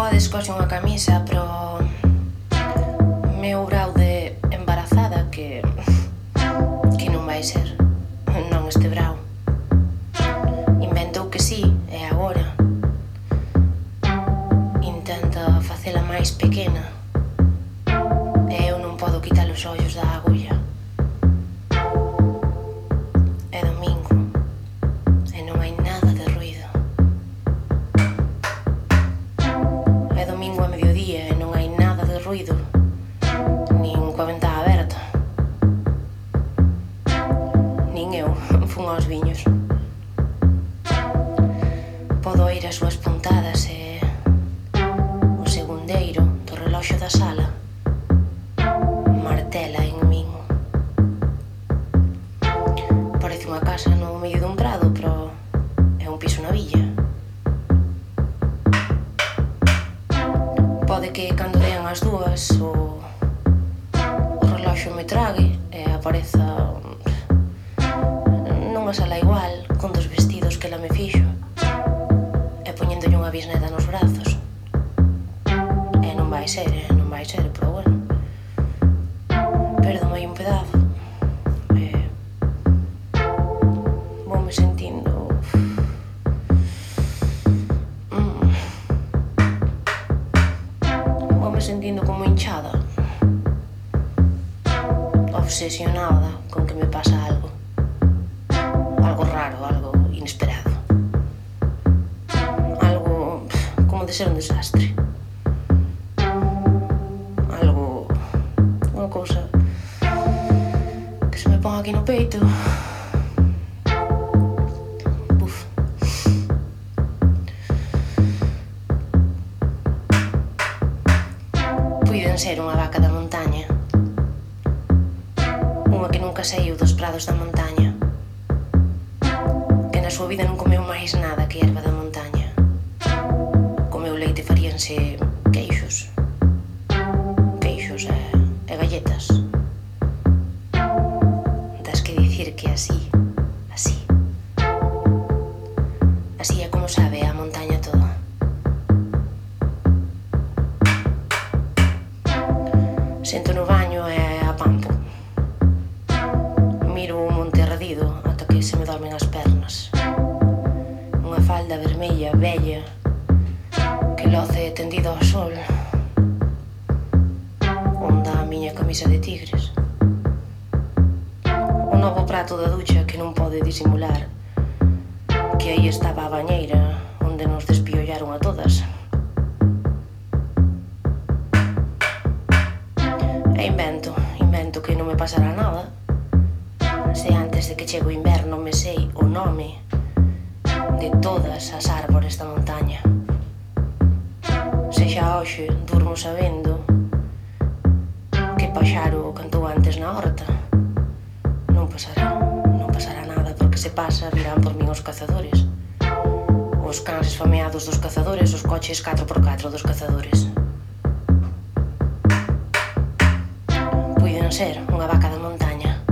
modes cose unha camisa pro meu grau de embarazada que que non vai ser non este brau inventou que sí e agora intenta facela máis pequena e eu non podo quitar os ollos da agulla aos viños. Podo oír as súas puntadas e o segundeiro do reloxo da sala martela en min. Parece unha casa no medio dun prado, pero é un piso na villa. Pode que cando dean as dúas o, o reloxo me trague e apareza un sala igual, con dos vestidos que la me fixo, e poñéndolle unha bisneta nos brazos. E non vai ser, eh? non vai ser, pero bueno. Perdón, mai un pedazo. E... Vome sentindo... Mm. Vome sentindo como hinchada. Obsesionada con que me pasa algo raro, algo inesperado. Algo como de ser un desastre. Algo, unha cousa que se me pon aquí no peito. ser unha vaca da montaña Unha que nunca saiu dos prados da montaña súa vida non comeu máis nada que erva da montaña. Comeu leite faríanse queixos. Queixos e, e galletas. Das que dicir que así, así. Así é como sabe a montaña toda. Sento no baño e loce tendido ao sol. Onda a miña camisa de tigres. O novo prato da ducha que non pode disimular. Que aí estaba a bañeira onde nos despiollaron a todas. E invento, invento que non me pasará nada. Se antes de que chegue o inverno me sei o nome de todas as árbores da montaña hoxe durmo sabendo que paxaro cantou antes na horta. Non pasará, non pasará nada, porque se pasa virán por min os cazadores. Os cans esfameados dos cazadores, os coches 4x4 dos cazadores. Puiden ser unha vaca da montaña,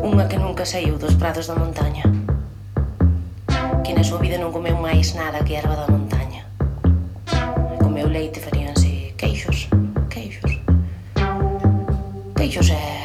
unha que nunca saiu dos prados da montaña, que na súa vida non comeu máis nada que erva da montaña leite faríanse queixos. Queixos. Queixos é